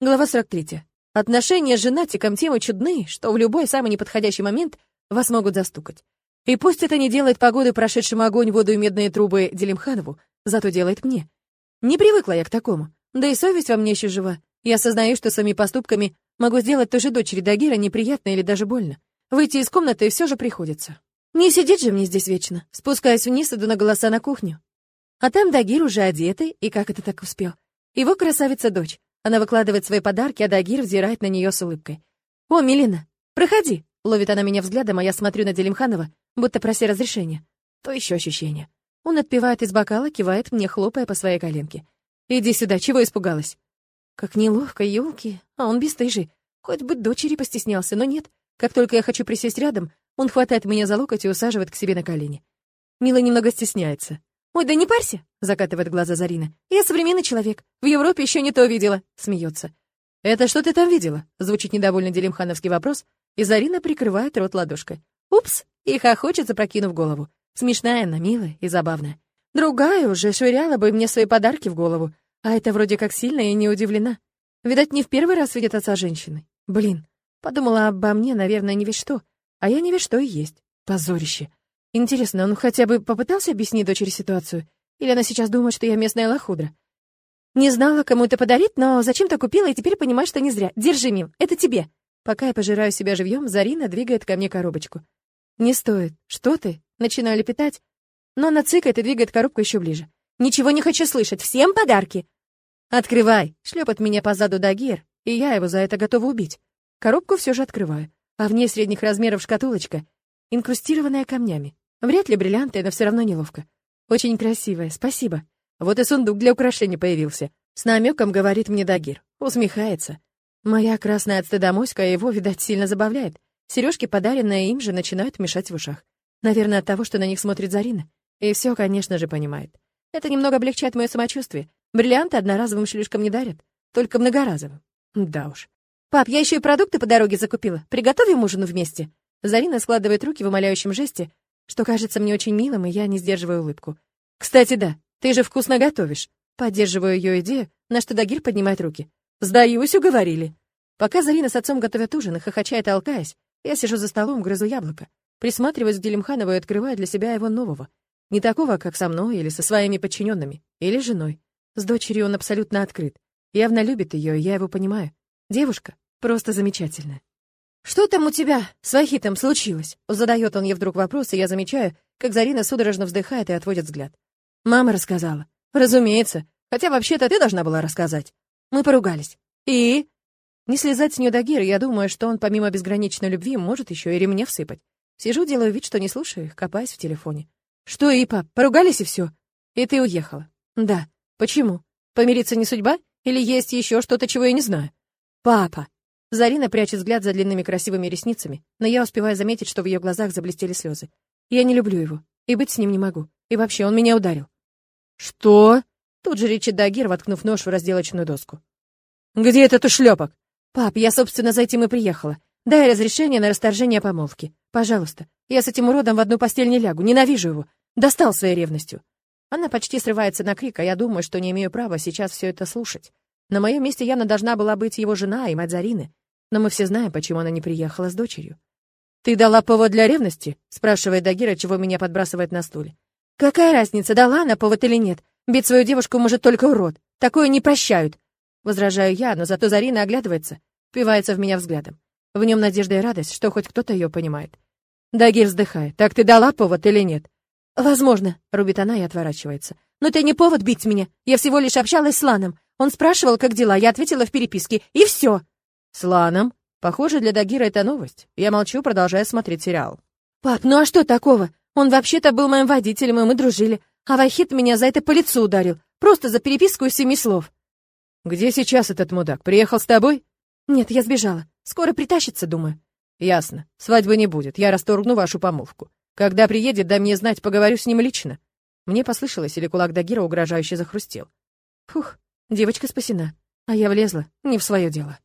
Глава 43. Отношения с женатиком тем чудны, что в любой самый неподходящий момент вас могут застукать. И пусть это не делает погоды прошедшему огонь, воду и медные трубы Делимханову, зато делает мне. Не привыкла я к такому. Да и совесть во мне еще жива. Я осознаю, что своими поступками могу сделать той же дочери Дагира неприятно или даже больно. Выйти из комнаты все же приходится. Не сидеть же мне здесь вечно. Спускаясь вниз, иду на голоса на кухню. А там Дагир уже одетый, и как это так успел? Его красавица-дочь. Она выкладывает свои подарки, а Дагир взирает на нее с улыбкой. «О, Милина, проходи!» Ловит она меня взглядом, а я смотрю на Делимханова, будто прося разрешения. То еще ощущение. Он отпивает из бокала, кивает мне, хлопая по своей коленке. «Иди сюда, чего испугалась?» Как неловко, елки. А он бесстыжий. Хоть бы дочери постеснялся, но нет. Как только я хочу присесть рядом, он хватает меня за локоть и усаживает к себе на колени. Мила немного стесняется. «Ой, да не парься!» — закатывает глаза Зарина. «Я современный человек. В Европе еще не то видела!» — смеется. «Это что ты там видела?» — звучит недовольный Делимхановский вопрос, и Зарина прикрывает рот ладошкой. «Упс!» — и хохочет, запрокинув голову. Смешная она, милая и забавная. Другая уже швыряла бы мне свои подарки в голову, а это вроде как сильно и не удивлена. Видать, не в первый раз видит отца женщины. Блин, подумала обо мне, наверное, не весь что. А я не весь что и есть. Позорище. Интересно, он хотя бы попытался объяснить дочери ситуацию? Или она сейчас думает, что я местная лохудра? Не знала, кому это подарить, но зачем-то купила и теперь понимаю, что не зря. Держи, Мил, это тебе. Пока я пожираю себя живьем, Зарина двигает ко мне коробочку. Не стоит. Что ты? Начинаю лепетать, но она цикает и двигает коробку еще ближе. Ничего не хочу слышать. Всем подарки. Открывай. Шлепает меня по заду Дагир, и я его за это готова убить. Коробку все же открываю, а в ней средних размеров шкатулочка, инкрустированная камнями. Вряд ли бриллианты, но все равно неловко. Очень красивая, спасибо. Вот и сундук для украшений появился. С намеком говорит мне Дагир. Усмехается. Моя красная от стыда его, видать, сильно забавляет. Сережки, подаренные им же, начинают мешать в ушах. Наверное, от того, что на них смотрит Зарина. И все, конечно же, понимает. Это немного облегчает мое самочувствие. Бриллианты одноразовым шлюшкам не дарят, только многоразовым. Да уж. «Пап, я еще и продукты по дороге закупила. Приготовим ужин вместе». Зарина складывает руки в умоляющем жесте, что кажется мне очень милым, и я не сдерживаю улыбку. «Кстати, да, ты же вкусно готовишь». Поддерживаю ее идею, на что Дагир поднимает руки. «Сдаюсь, уговорили». Пока Зарина с отцом готовят ужин и хохоча и толкаясь, я сижу за столом, грызу яблоко, присматриваюсь к Делимханову и открываю для себя его нового. Не такого, как со мной или со своими подчиненными, или женой. С дочерью он абсолютно открыт. Явно любит ее, и я его понимаю. Девушка просто замечательная. «Что там у тебя с Вахитом случилось?» Задает он ей вдруг вопрос, и я замечаю, как Зарина судорожно вздыхает и отводит взгляд. «Мама рассказала». «Разумеется. Хотя вообще-то ты должна была рассказать. Мы поругались. И?» Не слезать с нее до Гиры, я думаю, что он помимо безграничной любви может еще и ремня всыпать. Сижу, делаю вид, что не слушаю их, копаясь в телефоне. «Что, Ипа, поругались и все?» «И ты уехала?» «Да. Почему? Помириться не судьба? Или есть еще что-то, чего я не знаю?» «Папа!» Зарина прячет взгляд за длинными красивыми ресницами, но я успеваю заметить, что в ее глазах заблестели слезы. Я не люблю его, и быть с ним не могу. И вообще, он меня ударил. «Что?» Тут же речит Дагир, воткнув нож в разделочную доску. «Где этот ушлепок?» «Пап, я, собственно, за этим и приехала. Дай разрешение на расторжение помолвки. Пожалуйста. Я с этим уродом в одну постель не лягу, ненавижу его. Достал своей ревностью». Она почти срывается на крик, а я думаю, что не имею права сейчас все это слушать. На моем месте явно должна была быть его жена и мать Зарины. Но мы все знаем, почему она не приехала с дочерью. «Ты дала повод для ревности?» — спрашивает Дагира, чего меня подбрасывает на стуле. «Какая разница, дала она повод или нет? Бить свою девушку может только урод. Такое не прощают!» Возражаю я, но зато Зарина оглядывается, впивается в меня взглядом. В нем надежда и радость, что хоть кто-то ее понимает. Дагир вздыхает. «Так ты дала повод или нет?» «Возможно», — рубит она и отворачивается. «Но это не повод бить меня. Я всего лишь общалась с Ланом. Он спрашивал, как дела, я ответила в переписке, и все. С Ланом? Похоже, для Дагира это новость. Я молчу, продолжая смотреть сериал. Пап, ну а что такого? Он вообще-то был моим водителем, и мы дружили. А Вахит меня за это по лицу ударил. Просто за переписку из семи слов. Где сейчас этот мудак? Приехал с тобой? Нет, я сбежала. Скоро притащится, думаю. Ясно. Свадьбы не будет. Я расторгну вашу помолвку. Когда приедет, дай мне знать, поговорю с ним лично. Мне послышалось, или кулак Дагира угрожающе захрустел. Фух, девочка спасена. А я влезла не в свое дело.